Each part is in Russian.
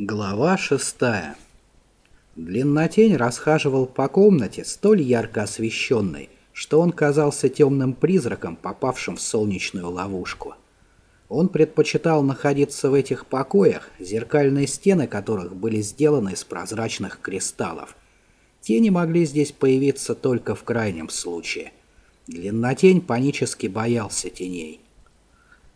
Глава шестая. Длиннотень расхаживал по комнате, столь ярко освещенной, что он казался темным призраком, попавшим в солнечную ловушку. Он предпочитал находиться в этих покоях, зеркальные стены которых были сделаны из прозрачных кристаллов. Тени могли здесь появиться только в крайнем случае. Длиннотень панически боялся теней.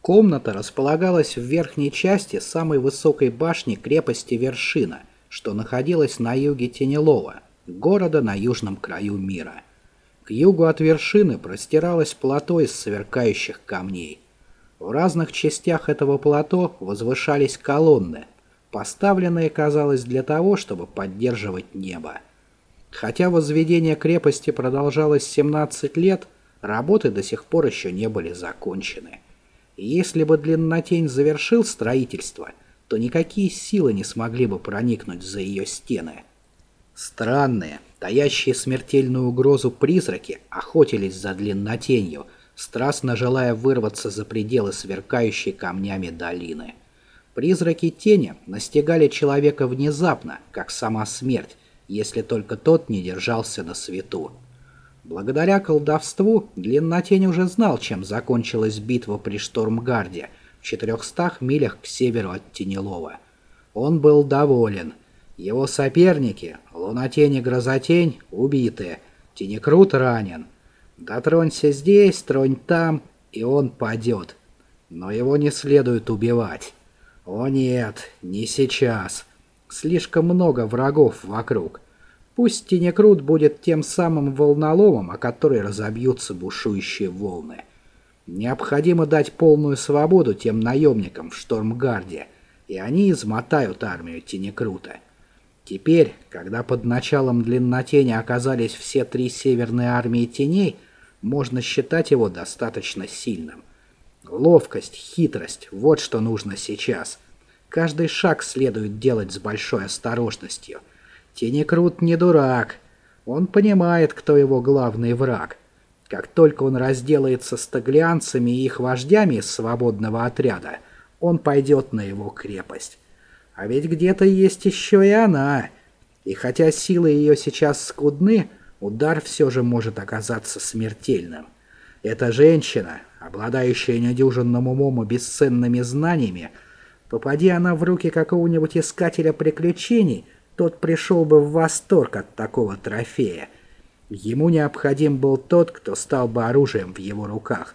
Комната располагалась в верхней части самой высокой башни крепости Вершина, что находилась на юге Тенелова, города на южном краю мира. К югу от вершины простиралось плато из сверкающих камней. В разных частях этого плато возвышались колонны, поставленные, казалось, для того, чтобы поддерживать небо. Хотя возведение крепости продолжалось 17 лет, работы до сих пор еще не были закончены. Если бы Длиннотень завершил строительство, то никакие силы не смогли бы проникнуть за ее стены. Странные, таящие смертельную угрозу призраки охотились за Длиннотенью, страстно желая вырваться за пределы сверкающей камнями долины. Призраки тени настигали человека внезапно, как сама смерть, если только тот не держался на свету. Благодаря колдовству Длиннотень уже знал, чем закончилась битва при Штормгарде в 400 милях к северу от Тенелова. Он был доволен. Его соперники, Лунотень и Грозотень, убиты. Тенекрут ранен. Дотронься здесь, тронь там, и он падет. Но его не следует убивать. О нет, не сейчас. Слишком много врагов вокруг. Пусть Тенекрут будет тем самым волноломом, о который разобьются бушующие волны. Необходимо дать полную свободу тем наемникам в Штормгарде, и они измотают армию Тенекрута. Теперь, когда под началом Длиннотени оказались все три северные армии теней, можно считать его достаточно сильным. Ловкость, хитрость – вот что нужно сейчас. Каждый шаг следует делать с большой осторожностью – Тенекрут не дурак. Он понимает, кто его главный враг. Как только он разделается с таглианцами и их вождями из свободного отряда, он пойдет на его крепость. А ведь где-то есть еще и она. И хотя силы ее сейчас скудны, удар все же может оказаться смертельным. Эта женщина, обладающая недюжинным умом и бесценными знаниями, попади она в руки какого-нибудь искателя приключений – тот пришел бы в восторг от такого трофея. Ему необходим был тот, кто стал бы оружием в его руках.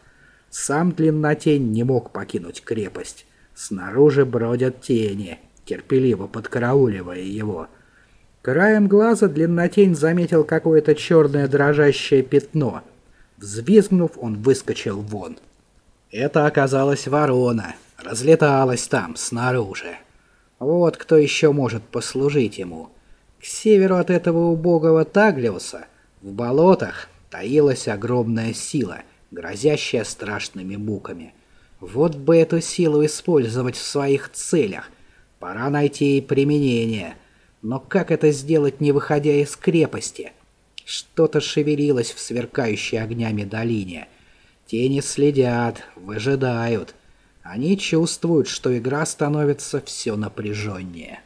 Сам Длиннотень не мог покинуть крепость. Снаружи бродят тени, терпеливо подкарауливая его. Краем глаза Длиннотень заметил какое-то черное дрожащее пятно. Взвизгнув, он выскочил вон. Это оказалась ворона, разлеталась там, снаружи. Вот кто еще может послужить ему. К северу от этого убогого Таглиуса, в болотах, таилась огромная сила, грозящая страшными муками. Вот бы эту силу использовать в своих целях. Пора найти ей применение. Но как это сделать, не выходя из крепости? Что-то шевелилось в сверкающей огнями долине. Тени следят, выжидают. Они чувствуют, что игра становится все напряженнее.